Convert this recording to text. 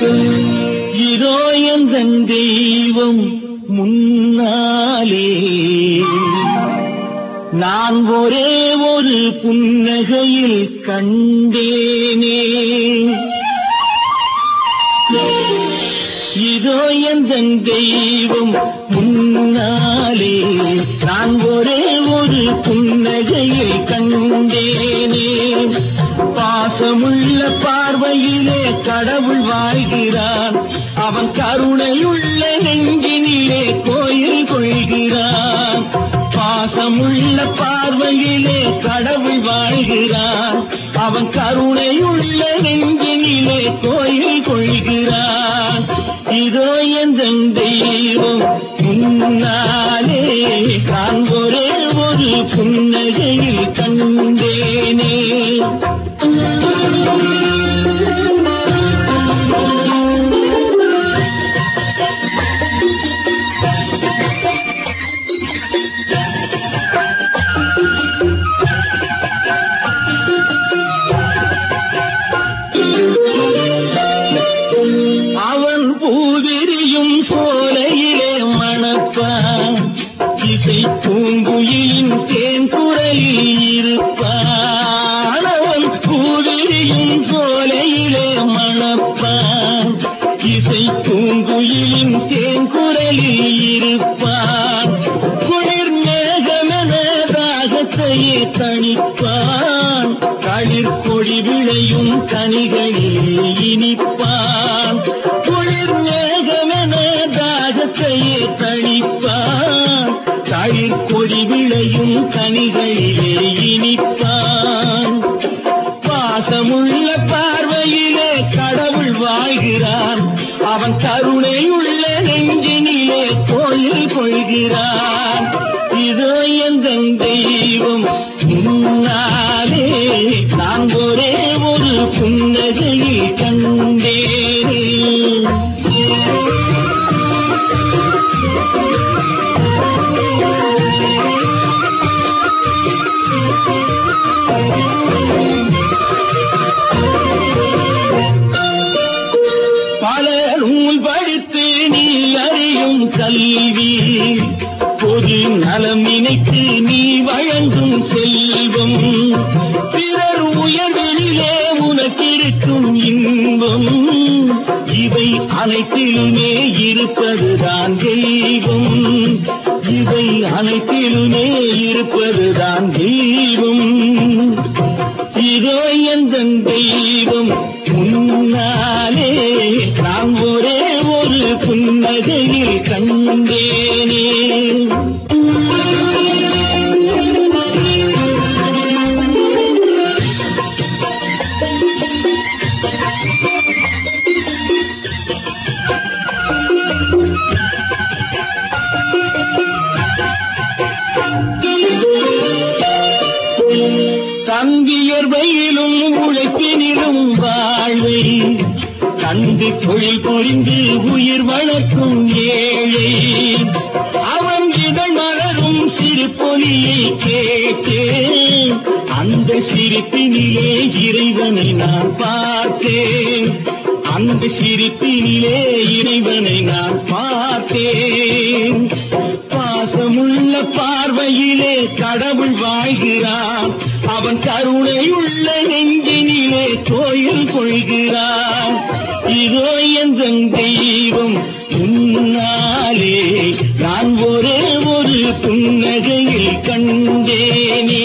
இதோ எந்தன் தெய்வம் முன்னாலே. நான் ஒரே ஒரு புன்னகையில் கண்டேனே. இதோ எந்தன் தெய்வம் முன்னாலே. நான் ஒரே ஒரு புன்னகையை கண்டேனே. பாசமுள்ள பார்வையிலே கடவுள் வாழ்கிறான். அவன் கருணையுள்ள நெஞ்சினிலே கோயில் கொள்கிறான். பாசமுள்ள பார்வையிலே கடவுள் வாழ்கிறான். அவன் கருணையுள்ள நெஞ்சினிலே கோயில் கொள்கிறான். இதோ எந்த தெய்வம் முன்னாலே நான் ஒரு புன்னகையில் கண்டேனே பொழியும் சோலையிலே மணப்பான். இசை பூங்குயிலின் தேன் குரலில் இருப்பான். அவன் பூவிரியும் சோலையிலே மணப்பான். இசை பூங்குயிலின் தேன் குரலில் இருப்பான். குளிர் மேகமென தாகத்தையே தணிப்பான். களிர் கொடி விளையும் கனிகளில் இனிப்பான். கொடி விளையும் கனிகளிலே இனிப்பான் பாசமுள்ள பார்வையிலே கடவுள் வாழ்கிறான் அவன் கருணையுள்ள நெஞ்சினிலே கோயில் கொள்கிறான் இதோ எந்த தெய்வம் கல்வி பொது நலமினைக்கு நீ வழங்கும் செல்வம். பிறர் உயர்விலே உனக்கிருக்கும் இன்பம். இவை அனைத்திலுமே இருப்பதுதான் தெய்வம். இவை அனைத்திலுமே இருப்பதுதான் தெய்வம். இதோ எந்த தெய்வம்? முன்னாலே புன்னகையில் கண்டேனே தங்கியர்வையிலும் உழைப்பினிலும் வாழ்வை. தந்து தொழில் புரிந்து உயிர் வளர்க்கும் ஏழை. அவன் இதழ் மலரும் சிறு பொலியை கேட்டேன் அந்த சிரிப்பினிலே இறைவனை நான் பார்த்தேன் அந்த சிரிப்பினிலே இறைவனை நான் பார்த்தேன் பாசமுள்ள பார்வையிலே கடவுள் வாழ்கிறான் அவன் கருணையுள்ள நெஞ்சினிலே கோயில் கொள்கிறான். இதோ எந்த தெய்வம் முன்னாலே நான் ஒரே ஒரு புன்னகையில் கண்டேனே.